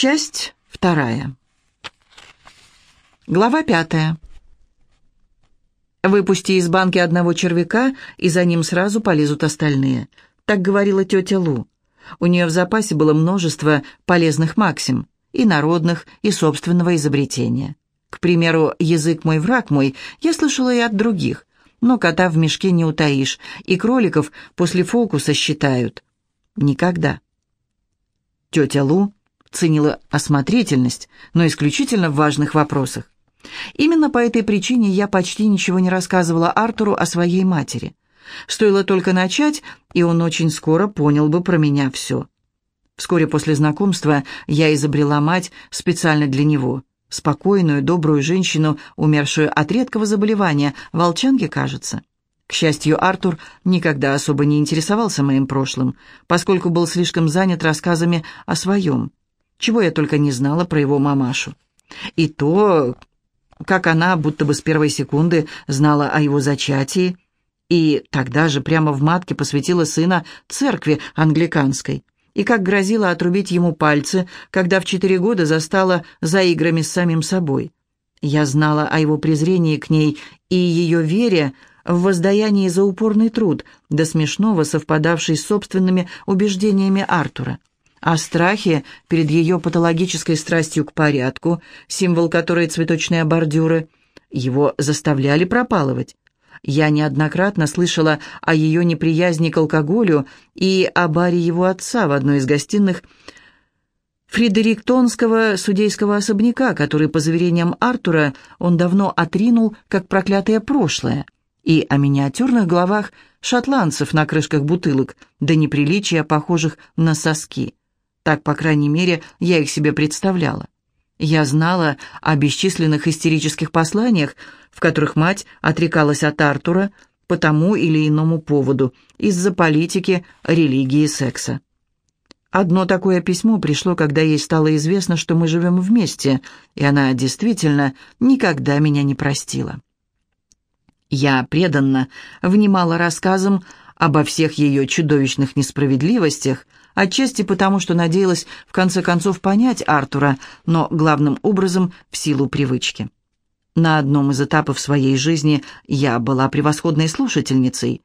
Часть вторая. Глава пятая. «Выпусти из банки одного червяка, и за ним сразу полезут остальные», — так говорила тетя Лу. У нее в запасе было множество полезных максим, и народных, и собственного изобретения. К примеру, «язык мой, враг мой» я слышала и от других, но кота в мешке не утаишь, и кроликов после фокуса считают. Никогда. Тетя Лу ценила осмотрительность, но исключительно в важных вопросах. Именно по этой причине я почти ничего не рассказывала Артуру о своей матери. Стоило только начать, и он очень скоро понял бы про меня все. Вскоре после знакомства я изобрела мать специально для него. Спокойную, добрую женщину, умершую от редкого заболевания, волчанки, кажется. К счастью, Артур никогда особо не интересовался моим прошлым, поскольку был слишком занят рассказами о своем чего я только не знала про его мамашу. И то, как она будто бы с первой секунды знала о его зачатии, и тогда же прямо в матке посвятила сына церкви англиканской, и как грозила отрубить ему пальцы, когда в четыре года застала за играми с самим собой. Я знала о его презрении к ней и ее вере в воздаянии за упорный труд, до смешного совпадавший с собственными убеждениями Артура о страхе перед ее патологической страстью к порядку, символ которой цветочные бордюры, его заставляли пропалывать. Я неоднократно слышала о ее неприязни к алкоголю и о баре его отца в одной из гостиных Фредериктонского судейского особняка, который, по заверениям Артура, он давно отринул как проклятое прошлое, и о миниатюрных головах шотландцев на крышках бутылок, до неприличия, похожих на соски. Так, по крайней мере, я их себе представляла. Я знала о бесчисленных истерических посланиях, в которых мать отрекалась от Артура по тому или иному поводу, из-за политики, религии секса. Одно такое письмо пришло, когда ей стало известно, что мы живем вместе, и она действительно никогда меня не простила. Я преданно внимала рассказам обо всех ее чудовищных несправедливостях, отчасти потому, что надеялась в конце концов понять Артура, но главным образом в силу привычки. На одном из этапов своей жизни я была превосходной слушательницей.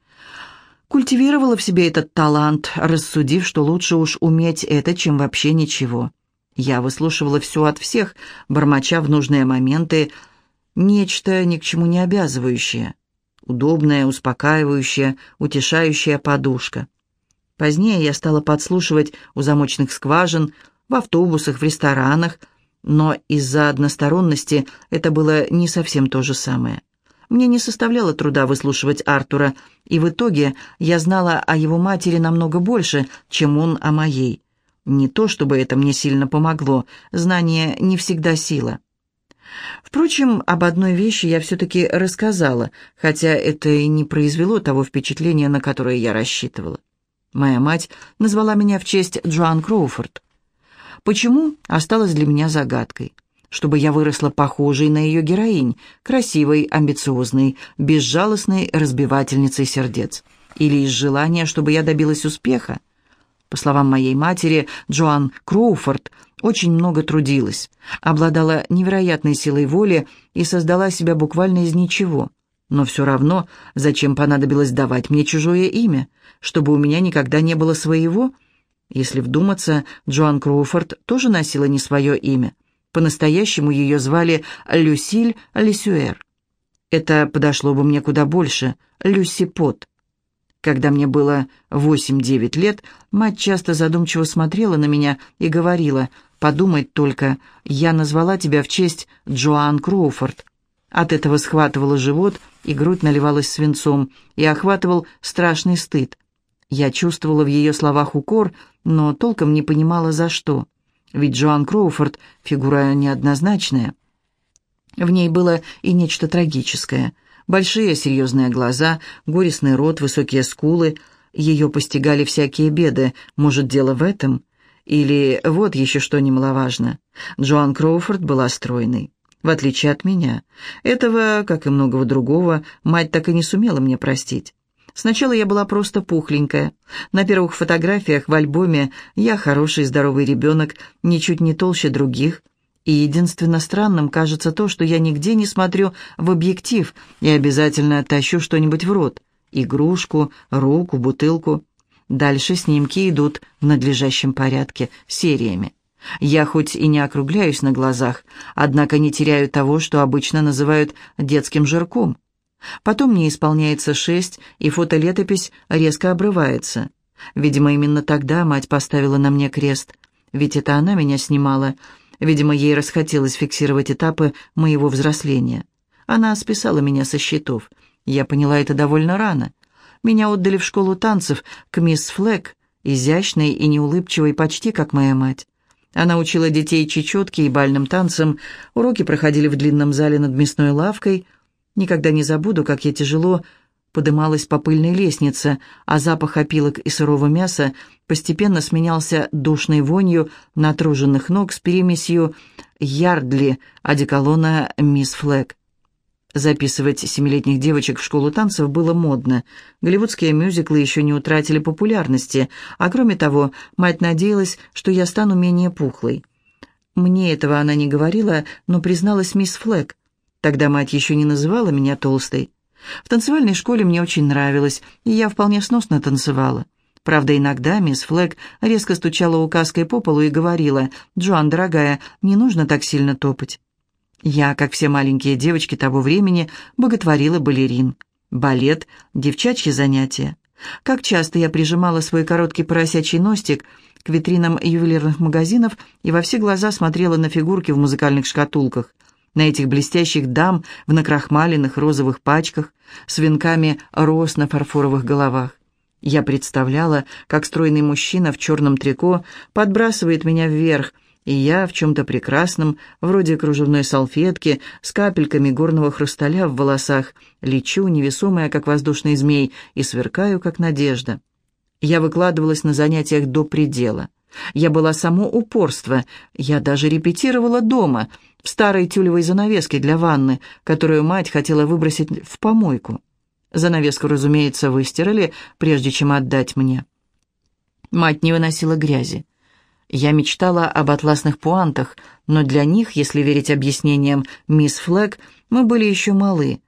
Культивировала в себе этот талант, рассудив, что лучше уж уметь это, чем вообще ничего. Я выслушивала все от всех, бормоча в нужные моменты нечто ни к чему не обязывающее. Удобная, успокаивающая, утешающая подушка. Позднее я стала подслушивать у замочных скважин, в автобусах, в ресторанах, но из-за односторонности это было не совсем то же самое. Мне не составляло труда выслушивать Артура, и в итоге я знала о его матери намного больше, чем он о моей. Не то, чтобы это мне сильно помогло, знание не всегда сила. Впрочем, об одной вещи я все-таки рассказала, хотя это и не произвело того впечатления, на которое я рассчитывала. Моя мать назвала меня в честь Джоан Кроуфорд. Почему, осталось для меня загадкой. Чтобы я выросла похожей на ее героинь, красивой, амбициозной, безжалостной разбивательницей сердец. Или из желания, чтобы я добилась успеха. По словам моей матери, Джоан Кроуфорд очень много трудилась, обладала невероятной силой воли и создала себя буквально из ничего – но все равно, зачем понадобилось давать мне чужое имя? Чтобы у меня никогда не было своего? Если вдуматься, Джоан Кроуфорд тоже носила не свое имя. По-настоящему ее звали Люсиль Лесюэр. Это подошло бы мне куда больше. Люси Пот. Когда мне было 8-9 лет, мать часто задумчиво смотрела на меня и говорила, «Подумать только, я назвала тебя в честь Джоан Кроуфорд». От этого схватывало живот, и грудь наливалась свинцом, и охватывал страшный стыд. Я чувствовала в ее словах укор, но толком не понимала, за что. Ведь Джоан Кроуфорд — фигура неоднозначная. В ней было и нечто трагическое. Большие серьезные глаза, горестный рот, высокие скулы. Ее постигали всякие беды. Может, дело в этом? Или вот еще что немаловажно. Джоан Кроуфорд была стройной в отличие от меня. Этого, как и многого другого, мать так и не сумела мне простить. Сначала я была просто пухленькая. На первых фотографиях в альбоме я хороший здоровый ребенок, ничуть не толще других. И единственно странным кажется то, что я нигде не смотрю в объектив и обязательно тащу что-нибудь в рот. Игрушку, руку, бутылку. Дальше снимки идут в надлежащем порядке, сериями. Я хоть и не округляюсь на глазах, однако не теряю того, что обычно называют детским жирком. Потом мне исполняется шесть, и фотолетопись резко обрывается. Видимо, именно тогда мать поставила на мне крест. Ведь это она меня снимала. Видимо, ей расхотелось фиксировать этапы моего взросления. Она списала меня со счетов. Я поняла это довольно рано. Меня отдали в школу танцев к мисс Флэк, изящной и неулыбчивой почти как моя мать. Она учила детей чечетке и бальным танцам, уроки проходили в длинном зале над мясной лавкой. Никогда не забуду, как я тяжело подымалась по пыльной лестнице, а запах опилок и сырого мяса постепенно сменялся душной вонью натруженных ног с перемесью ярдли одеколона «Мисс Флэг». Записывать семилетних девочек в школу танцев было модно. Голливудские мюзиклы еще не утратили популярности, а кроме того, мать надеялась, что я стану менее пухлой. Мне этого она не говорила, но призналась мисс Флэг. Тогда мать еще не называла меня толстой. В танцевальной школе мне очень нравилось, и я вполне сносно танцевала. Правда, иногда мисс Флэг резко стучала указкой по полу и говорила, «Джоан, дорогая, не нужно так сильно топать». Я, как все маленькие девочки того времени, боготворила балерин. Балет — девчачье занятие. Как часто я прижимала свой короткий поросячий ностик к витринам ювелирных магазинов и во все глаза смотрела на фигурки в музыкальных шкатулках, на этих блестящих дам в накрахмаленных розовых пачках с венками роз на фарфоровых головах. Я представляла, как стройный мужчина в черном трико подбрасывает меня вверх, и я в чем-то прекрасном, вроде кружевной салфетки, с капельками горного хрусталя в волосах, лечу, невесомая, как воздушный змей, и сверкаю, как надежда. Я выкладывалась на занятиях до предела. Я была само упорство. Я даже репетировала дома, в старой тюлевой занавеске для ванны, которую мать хотела выбросить в помойку. Занавеску, разумеется, выстирали, прежде чем отдать мне. Мать не выносила грязи. Я мечтала об атласных пуантах, но для них, если верить объяснениям мисс Флэг, мы были еще малы.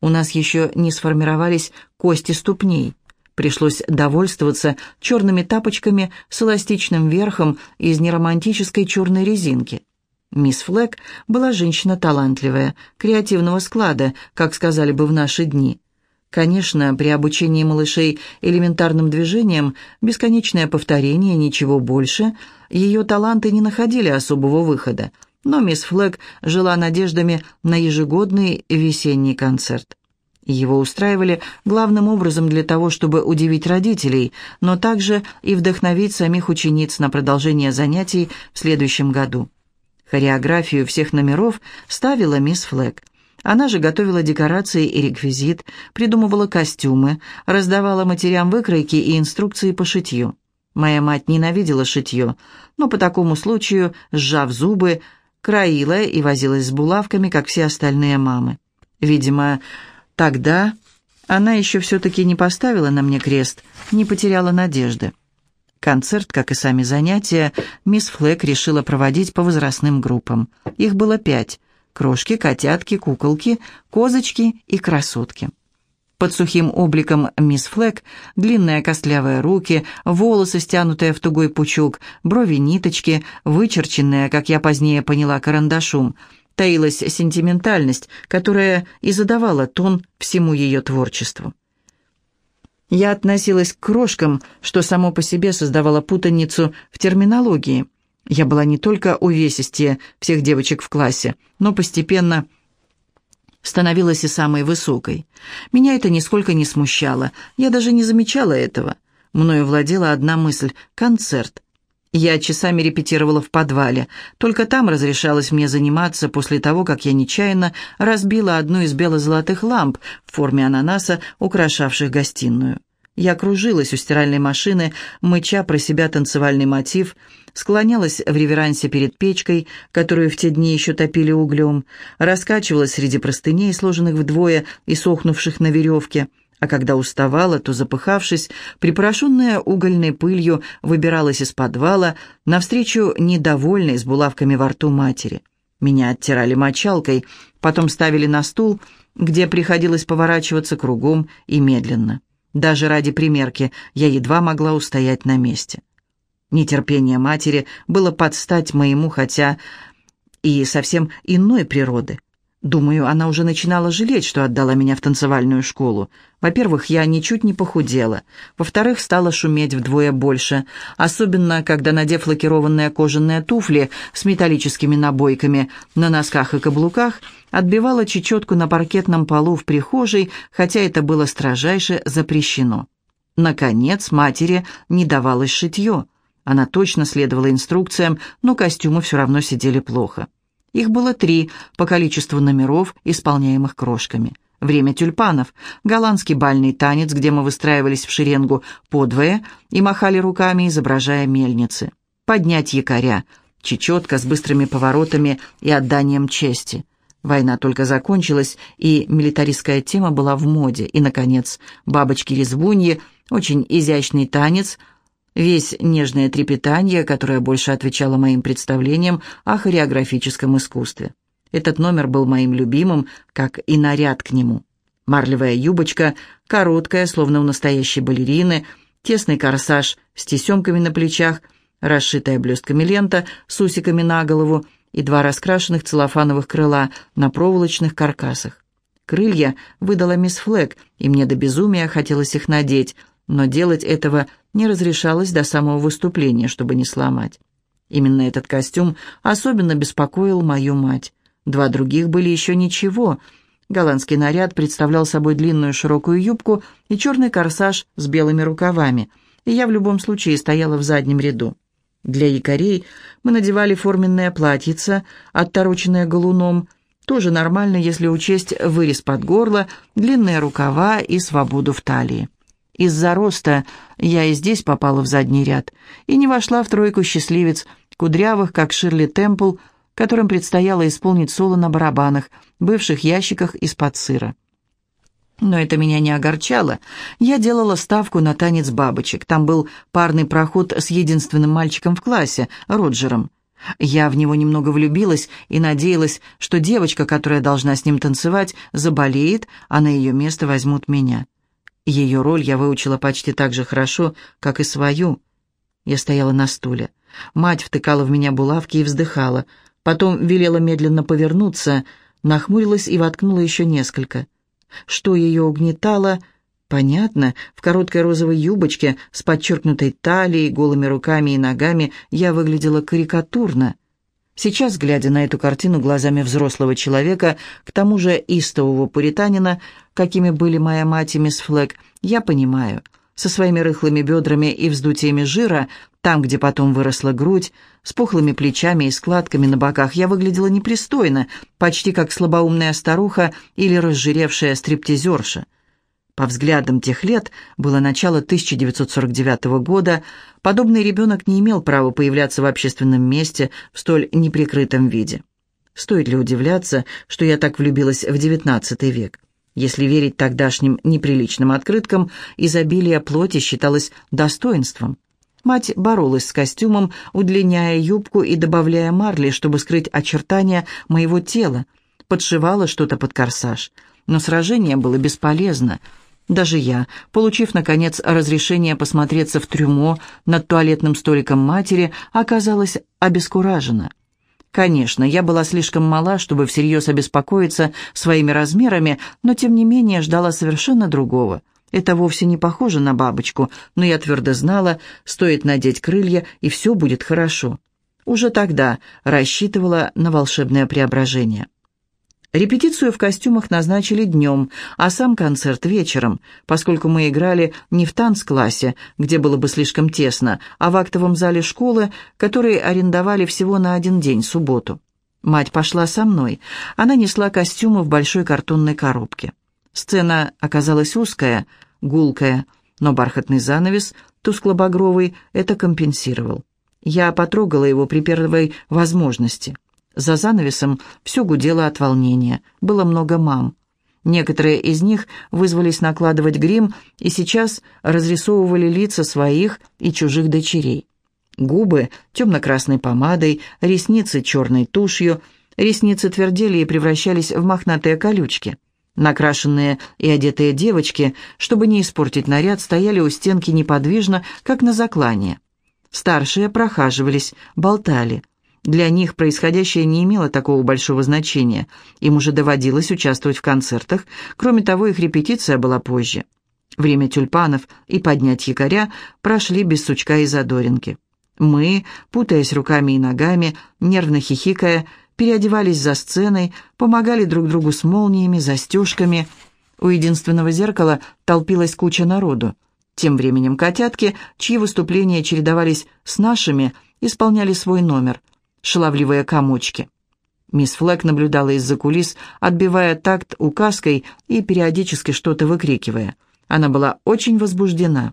У нас еще не сформировались кости ступней. Пришлось довольствоваться черными тапочками с эластичным верхом из неромантической черной резинки. Мисс Флэг была женщина талантливая, креативного склада, как сказали бы в наши дни. Конечно, при обучении малышей элементарным движениям, бесконечное повторение, ничего больше, ее таланты не находили особого выхода, но мисс Флэг жила надеждами на ежегодный весенний концерт. Его устраивали главным образом для того, чтобы удивить родителей, но также и вдохновить самих учениц на продолжение занятий в следующем году. Хореографию всех номеров ставила мисс Флэг. Она же готовила декорации и реквизит, придумывала костюмы, раздавала матерям выкройки и инструкции по шитью. Моя мать ненавидела шитье, но по такому случаю, сжав зубы, краила и возилась с булавками, как все остальные мамы. Видимо, тогда она еще все-таки не поставила на мне крест, не потеряла надежды. Концерт, как и сами занятия, мисс Флэк решила проводить по возрастным группам. Их было пять – Крошки, котятки, куколки, козочки и красотки. Под сухим обликом мисс Флэк длинные костлявые руки, волосы, стянутые в тугой пучок, брови ниточки, вычерченные, как я позднее поняла, карандашом, таилась сентиментальность, которая и задавала тон всему ее творчеству. Я относилась к крошкам, что само по себе создавало путаницу в терминологии – я была не только увесистее всех девочек в классе, но постепенно становилась и самой высокой. Меня это нисколько не смущало, я даже не замечала этого. Мною владела одна мысль — концерт. Я часами репетировала в подвале, только там разрешалось мне заниматься после того, как я нечаянно разбила одну из бело-золотых ламп в форме ананаса, украшавших гостиную. Я кружилась у стиральной машины, мыча про себя танцевальный мотив, склонялась в реверансе перед печкой, которую в те дни еще топили углем, раскачивалась среди простыней, сложенных вдвое и сохнувших на веревке, а когда уставала, то, запыхавшись, припорошенная угольной пылью выбиралась из подвала навстречу недовольной с булавками во рту матери. Меня оттирали мочалкой, потом ставили на стул, где приходилось поворачиваться кругом и медленно. Даже ради примерки я едва могла устоять на месте. Нетерпение матери было под стать моему, хотя и совсем иной природы. Думаю, она уже начинала жалеть, что отдала меня в танцевальную школу. Во-первых, я ничуть не похудела. Во-вторых, стала шуметь вдвое больше. Особенно, когда, надев лакированные кожаные туфли с металлическими набойками на носках и каблуках, отбивала чечетку на паркетном полу в прихожей, хотя это было строжайше запрещено. Наконец, матери не давалось шитье. Она точно следовала инструкциям, но костюмы все равно сидели плохо. Их было три по количеству номеров, исполняемых крошками. Время тюльпанов, голландский бальный танец, где мы выстраивались в шеренгу подвое и махали руками, изображая мельницы. Поднять якоря, чечетка с быстрыми поворотами и отданием чести. Война только закончилась, и милитаристская тема была в моде. И, наконец, бабочки-резвуньи, очень изящный танец – Весь нежное трепетание, которое больше отвечало моим представлениям о хореографическом искусстве. Этот номер был моим любимым, как и наряд к нему. Марлевая юбочка, короткая, словно у настоящей балерины, тесный корсаж с тесемками на плечах, расшитая блестками лента с усиками на голову и два раскрашенных целлофановых крыла на проволочных каркасах. Крылья выдала мисс Флэг, и мне до безумия хотелось их надеть, но делать этого не разрешалось до самого выступления, чтобы не сломать. Именно этот костюм особенно беспокоил мою мать. Два других были еще ничего. Голландский наряд представлял собой длинную широкую юбку и черный корсаж с белыми рукавами, и я в любом случае стояла в заднем ряду. Для якорей мы надевали форменное платьице, оттороченное галуном, тоже нормально, если учесть вырез под горло, длинные рукава и свободу в талии. Из-за роста я и здесь попала в задний ряд и не вошла в тройку счастливец, кудрявых, как Ширли Темпл, которым предстояло исполнить соло на барабанах, бывших ящиках из-под сыра. Но это меня не огорчало. Я делала ставку на танец бабочек. Там был парный проход с единственным мальчиком в классе, Роджером. Я в него немного влюбилась и надеялась, что девочка, которая должна с ним танцевать, заболеет, а на ее место возьмут меня. Ее роль я выучила почти так же хорошо, как и свою. Я стояла на стуле. Мать втыкала в меня булавки и вздыхала. Потом велела медленно повернуться, нахмурилась и воткнула еще несколько. Что ее угнетало, понятно, в короткой розовой юбочке с подчеркнутой талией, голыми руками и ногами я выглядела карикатурно. Сейчас, глядя на эту картину глазами взрослого человека, к тому же истового пуританина, какими были моя мать и мисс Флэг, я понимаю. Со своими рыхлыми бедрами и вздутиями жира, там, где потом выросла грудь, с пухлыми плечами и складками на боках, я выглядела непристойно, почти как слабоумная старуха или разжиревшая стриптизерша. По взглядам тех лет, было начало 1949 года, подобный ребенок не имел права появляться в общественном месте в столь неприкрытом виде. Стоит ли удивляться, что я так влюбилась в XIX век? Если верить тогдашним неприличным открыткам, изобилие плоти считалось достоинством. Мать боролась с костюмом, удлиняя юбку и добавляя марли, чтобы скрыть очертания моего тела, подшивала что-то под корсаж. Но сражение было бесполезно – даже я, получив, наконец, разрешение посмотреться в трюмо над туалетным столиком матери, оказалась обескуражена. Конечно, я была слишком мала, чтобы всерьез обеспокоиться своими размерами, но тем не менее ждала совершенно другого. Это вовсе не похоже на бабочку, но я твердо знала, стоит надеть крылья, и все будет хорошо. Уже тогда рассчитывала на волшебное преображение. Репетицию в костюмах назначили днем, а сам концерт вечером, поскольку мы играли не в танцклассе, где было бы слишком тесно, а в актовом зале школы, который арендовали всего на один день, субботу. Мать пошла со мной. Она несла костюмы в большой картонной коробке. Сцена оказалась узкая, гулкая, но бархатный занавес, тускло-багровый, это компенсировал. Я потрогала его при первой возможности. За занавесом все гудело от волнения. Было много мам. Некоторые из них вызвались накладывать грим и сейчас разрисовывали лица своих и чужих дочерей. Губы темно-красной помадой, ресницы черной тушью, ресницы твердели и превращались в мохнатые колючки. Накрашенные и одетые девочки, чтобы не испортить наряд, стояли у стенки неподвижно, как на заклание. Старшие прохаживались, болтали. Для них происходящее не имело такого большого значения. Им уже доводилось участвовать в концертах, кроме того, их репетиция была позже. Время тюльпанов и поднять якоря прошли без сучка и задоринки. Мы, путаясь руками и ногами, нервно хихикая, переодевались за сценой, помогали друг другу с молниями, застежками. У единственного зеркала толпилась куча народу. Тем временем котятки, чьи выступления чередовались с нашими, исполняли свой номер — шаловливые комочки. Мисс Флэк наблюдала из-за кулис, отбивая такт указкой и периодически что-то выкрикивая. Она была очень возбуждена.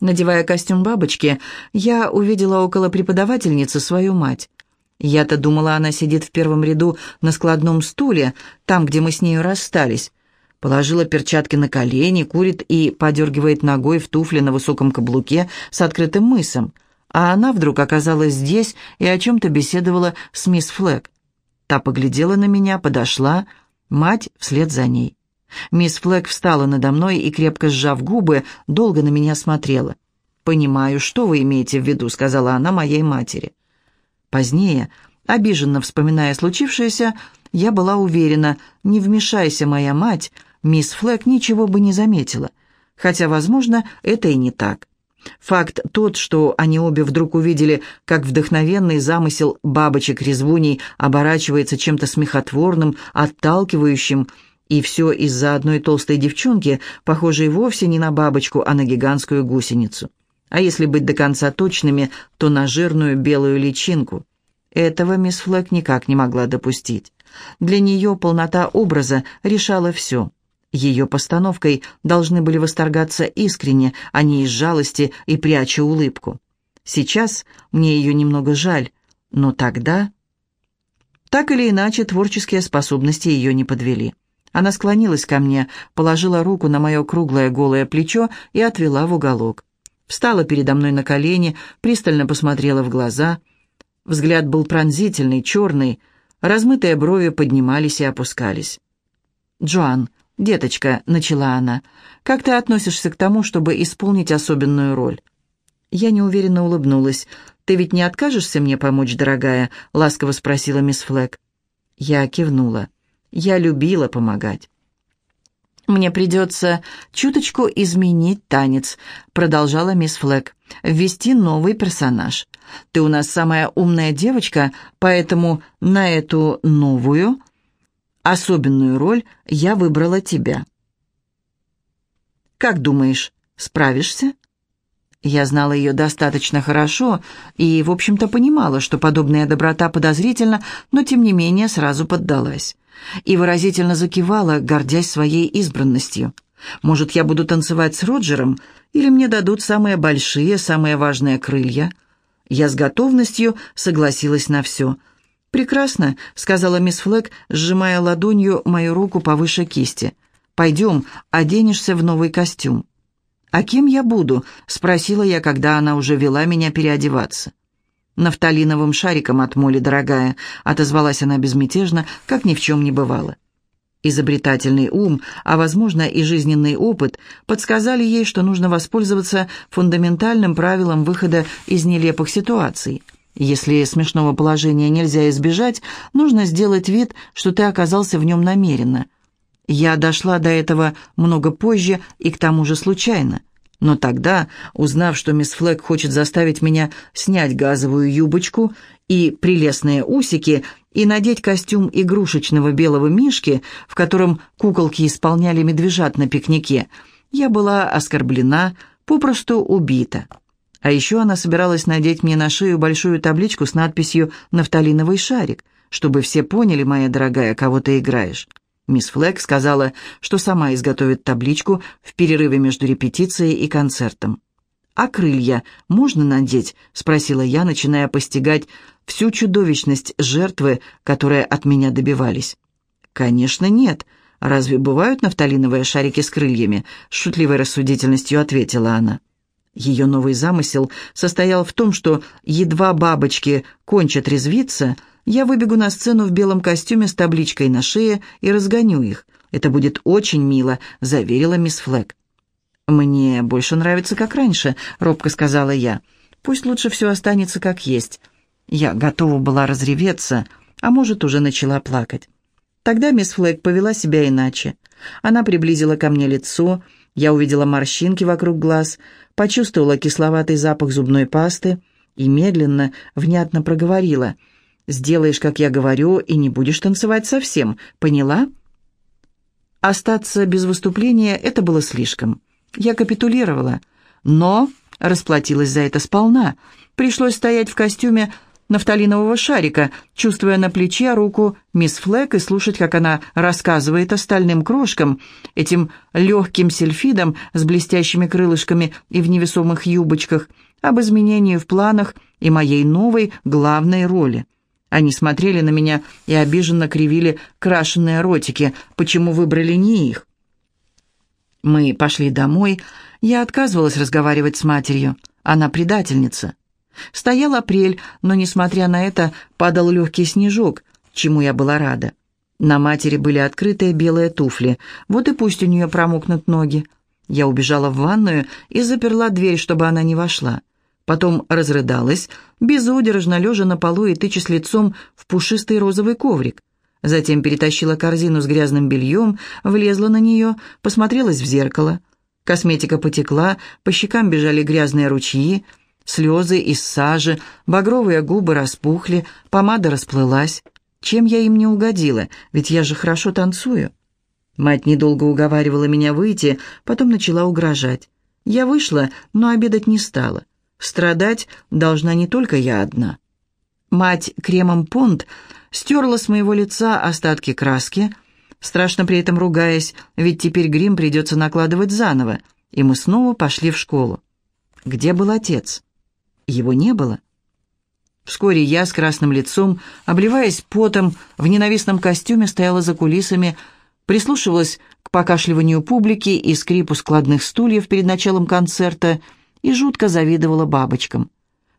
Надевая костюм бабочки, я увидела около преподавательницы свою мать. Я-то думала, она сидит в первом ряду на складном стуле, там, где мы с нею расстались. Положила перчатки на колени, курит и подергивает ногой в туфле на высоком каблуке с открытым мысом. А она вдруг оказалась здесь и о чем-то беседовала с мисс Флэг. Та поглядела на меня, подошла, мать вслед за ней. Мисс Флэг встала надо мной и, крепко сжав губы, долго на меня смотрела. «Понимаю, что вы имеете в виду», — сказала она моей матери. Позднее, обиженно вспоминая случившееся, я была уверена, не вмешайся моя мать, мисс Флэк ничего бы не заметила. Хотя, возможно, это и не так. Факт тот, что они обе вдруг увидели, как вдохновенный замысел бабочек-резвуней оборачивается чем-то смехотворным, отталкивающим, и все из-за одной толстой девчонки, похожей вовсе не на бабочку, а на гигантскую гусеницу а если быть до конца точными, то на жирную белую личинку. Этого мисс Флэк никак не могла допустить. Для нее полнота образа решала все. Ее постановкой должны были восторгаться искренне, а не из жалости и пряча улыбку. Сейчас мне ее немного жаль, но тогда... Так или иначе, творческие способности ее не подвели. Она склонилась ко мне, положила руку на мое круглое голое плечо и отвела в уголок. Встала передо мной на колени, пристально посмотрела в глаза. Взгляд был пронзительный, черный, размытые брови поднимались и опускались. «Джоан, деточка», — начала она, — «как ты относишься к тому, чтобы исполнить особенную роль?» Я неуверенно улыбнулась. «Ты ведь не откажешься мне помочь, дорогая?» — ласково спросила мисс Флэг. Я кивнула. Я любила помогать. «Мне придется чуточку изменить танец», — продолжала мисс Флэг. «Ввести новый персонаж. Ты у нас самая умная девочка, поэтому на эту новую, особенную роль я выбрала тебя». «Как думаешь, справишься?» Я знала ее достаточно хорошо и, в общем-то, понимала, что подобная доброта подозрительна, но, тем не менее, сразу поддалась и выразительно закивала, гордясь своей избранностью. «Может, я буду танцевать с Роджером, или мне дадут самые большие, самые важные крылья?» Я с готовностью согласилась на все. «Прекрасно», — сказала мисс Флэк, сжимая ладонью мою руку повыше кисти. «Пойдем, оденешься в новый костюм». «А кем я буду?» — спросила я, когда она уже вела меня переодеваться. «Нафталиновым шариком от моли, дорогая», — отозвалась она безмятежно, как ни в чем не бывало. Изобретательный ум, а, возможно, и жизненный опыт подсказали ей, что нужно воспользоваться фундаментальным правилом выхода из нелепых ситуаций. Если смешного положения нельзя избежать, нужно сделать вид, что ты оказался в нем намеренно. Я дошла до этого много позже и к тому же случайно. Но тогда, узнав, что мисс Флэг хочет заставить меня снять газовую юбочку и прелестные усики и надеть костюм игрушечного белого мишки, в котором куколки исполняли медвежат на пикнике, я была оскорблена, попросту убита. А еще она собиралась надеть мне на шею большую табличку с надписью «Нафталиновый шарик», чтобы все поняли, моя дорогая, кого ты играешь. Мисс Флэг сказала, что сама изготовит табличку в перерыве между репетицией и концертом. «А крылья можно надеть?» — спросила я, начиная постигать всю чудовищность жертвы, которые от меня добивались. «Конечно, нет», разве бывают нафталиновые шарики с крыльями?» — с шутливой рассудительностью ответила она. Ее новый замысел состоял в том, что едва бабочки кончат резвиться, я выбегу на сцену в белом костюме с табличкой на шее и разгоню их. Это будет очень мило», — заверила мисс Флэк. «Мне больше нравится, как раньше», — робко сказала я. «Пусть лучше все останется как есть». Я готова была разреветься, а может, уже начала плакать. Тогда мисс Флэк повела себя иначе. Она приблизила ко мне лицо, я увидела морщинки вокруг глаз, почувствовала кисловатый запах зубной пасты и медленно, внятно проговорила. «Сделаешь, как я говорю, и не будешь танцевать совсем. Поняла?» Остаться без выступления — это было слишком. Я капитулировала, но расплатилась за это сполна. Пришлось стоять в костюме нафталинового шарика, чувствуя на плече руку мисс Флэк и слушать, как она рассказывает остальным крошкам, этим легким сельфидом с блестящими крылышками и в невесомых юбочках, об изменении в планах и моей новой главной роли. Они смотрели на меня и обиженно кривили крашеные ротики, почему выбрали не их. Мы пошли домой, я отказывалась разговаривать с матерью, она предательница. Стоял апрель, но, несмотря на это, падал легкий снежок, чему я была рада. На матери были открытые белые туфли, вот и пусть у нее промокнут ноги. Я убежала в ванную и заперла дверь, чтобы она не вошла. Потом разрыдалась, безудержно лежа на полу и тычась лицом в пушистый розовый коврик. Затем перетащила корзину с грязным бельем, влезла на нее, посмотрелась в зеркало. Косметика потекла, по щекам бежали грязные ручьи, Слезы из сажи, багровые губы распухли, помада расплылась. Чем я им не угодила, ведь я же хорошо танцую. Мать недолго уговаривала меня выйти, потом начала угрожать. Я вышла, но обедать не стала. Страдать должна не только я одна. Мать кремом понт стерла с моего лица остатки краски, страшно при этом ругаясь, ведь теперь грим придется накладывать заново, и мы снова пошли в школу. Где был отец? Его не было. Вскоре я с красным лицом, обливаясь потом, в ненавистном костюме стояла за кулисами, прислушивалась к покашливанию публики и скрипу складных стульев перед началом концерта и жутко завидовала бабочкам.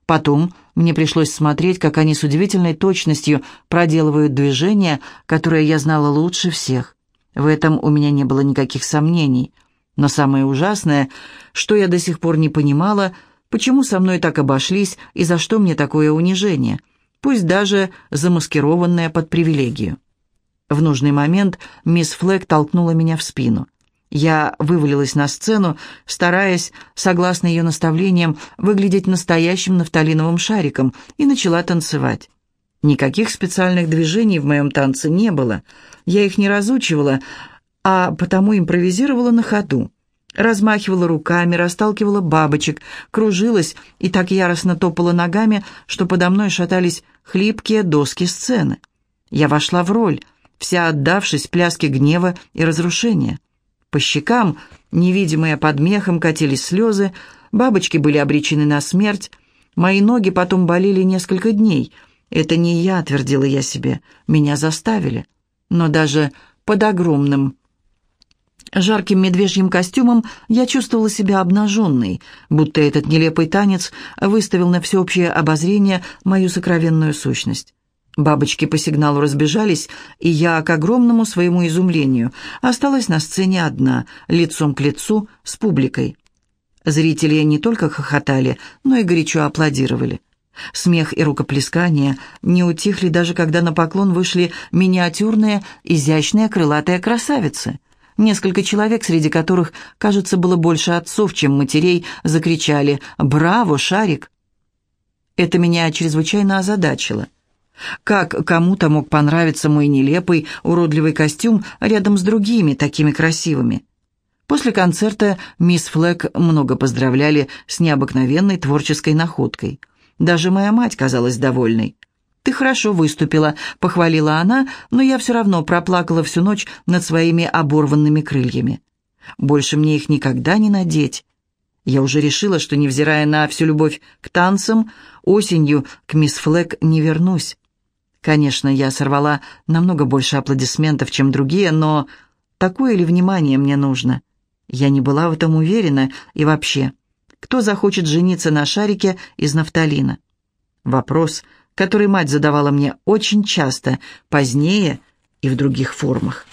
Потом мне пришлось смотреть, как они с удивительной точностью проделывают движения, которые я знала лучше всех. В этом у меня не было никаких сомнений. Но самое ужасное, что я до сих пор не понимала – Почему со мной так обошлись и за что мне такое унижение, пусть даже замаскированное под привилегию? В нужный момент мисс Флэг толкнула меня в спину. Я вывалилась на сцену, стараясь, согласно ее наставлениям, выглядеть настоящим нафталиновым шариком, и начала танцевать. Никаких специальных движений в моем танце не было. Я их не разучивала, а потому импровизировала на ходу размахивала руками, расталкивала бабочек, кружилась и так яростно топала ногами, что подо мной шатались хлипкие доски сцены. Я вошла в роль, вся отдавшись пляске гнева и разрушения. По щекам, невидимые под мехом, катились слезы, бабочки были обречены на смерть, мои ноги потом болели несколько дней. Это не я, твердила я себе, меня заставили. Но даже под огромным жарким медвежьим костюмом я чувствовала себя обнаженной, будто этот нелепый танец выставил на всеобщее обозрение мою сокровенную сущность. Бабочки по сигналу разбежались, и я, к огромному своему изумлению, осталась на сцене одна, лицом к лицу, с публикой. Зрители не только хохотали, но и горячо аплодировали. Смех и рукоплескания не утихли даже когда на поклон вышли миниатюрные, изящные крылатые красавицы – Несколько человек, среди которых, кажется, было больше отцов, чем матерей, закричали «Браво, Шарик!». Это меня чрезвычайно озадачило. Как кому-то мог понравиться мой нелепый, уродливый костюм рядом с другими, такими красивыми? После концерта мисс Флэк много поздравляли с необыкновенной творческой находкой. Даже моя мать казалась довольной. «Ты хорошо выступила», — похвалила она, но я все равно проплакала всю ночь над своими оборванными крыльями. Больше мне их никогда не надеть. Я уже решила, что, невзирая на всю любовь к танцам, осенью к мисс Флэк не вернусь. Конечно, я сорвала намного больше аплодисментов, чем другие, но такое ли внимание мне нужно? Я не была в этом уверена. И вообще, кто захочет жениться на шарике из нафталина? Вопрос, который мать задавала мне очень часто, позднее и в других формах.